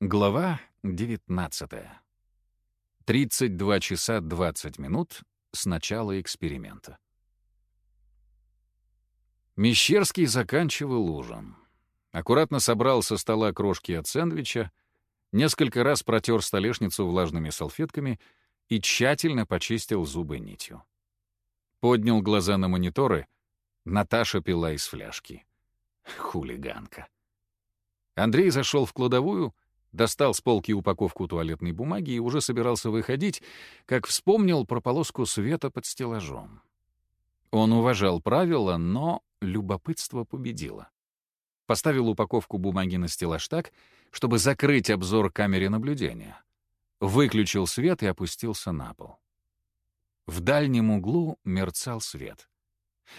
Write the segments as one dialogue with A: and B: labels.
A: Глава 19. 32 часа 20 минут с начала эксперимента. Мещерский заканчивал ужин. Аккуратно собрал со стола крошки от сэндвича, несколько раз протер столешницу влажными салфетками и тщательно почистил зубы нитью. Поднял глаза на мониторы. Наташа пила из фляжки. Хулиганка. Андрей зашел в кладовую — Достал с полки упаковку туалетной бумаги и уже собирался выходить, как вспомнил про полоску света под стеллажом. Он уважал правила, но любопытство победило. Поставил упаковку бумаги на стеллаж так, чтобы закрыть обзор камере наблюдения. Выключил свет и опустился на пол. В дальнем углу мерцал свет.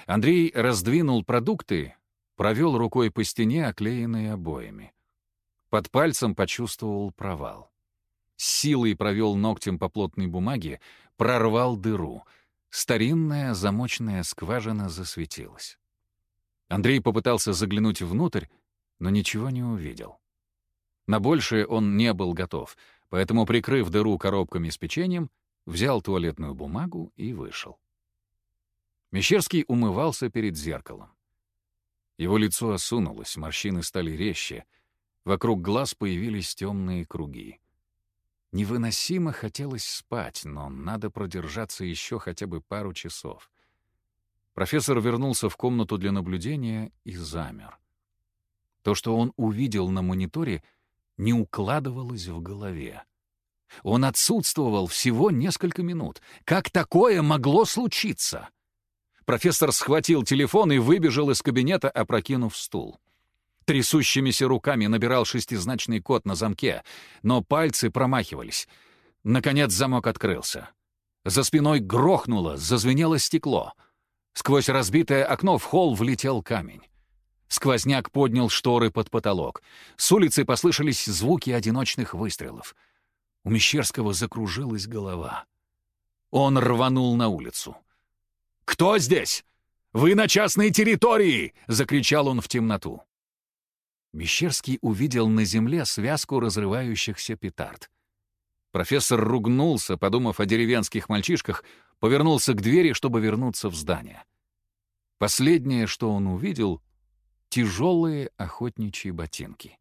A: Андрей раздвинул продукты, провел рукой по стене, оклеенной обоями. Под пальцем почувствовал провал. С силой провел ногтем по плотной бумаге, прорвал дыру. Старинная замочная скважина засветилась. Андрей попытался заглянуть внутрь, но ничего не увидел. На большее он не был готов, поэтому, прикрыв дыру коробками с печеньем, взял туалетную бумагу и вышел. Мещерский умывался перед зеркалом. Его лицо осунулось, морщины стали резче — Вокруг глаз появились темные круги. Невыносимо хотелось спать, но надо продержаться еще хотя бы пару часов. Профессор вернулся в комнату для наблюдения и замер. То, что он увидел на мониторе, не укладывалось в голове. Он отсутствовал всего несколько минут. Как такое могло случиться? Профессор схватил телефон и выбежал из кабинета, опрокинув стул. Трясущимися руками набирал шестизначный код на замке, но пальцы промахивались. Наконец замок открылся. За спиной грохнуло, зазвенело стекло. Сквозь разбитое окно в холл влетел камень. Сквозняк поднял шторы под потолок. С улицы послышались звуки одиночных выстрелов. У Мещерского закружилась голова. Он рванул на улицу. «Кто здесь? Вы на частной территории!» — закричал он в темноту. Мещерский увидел на земле связку разрывающихся петард. Профессор ругнулся, подумав о деревенских мальчишках, повернулся к двери, чтобы вернуться в здание. Последнее, что он увидел — тяжелые охотничьи ботинки.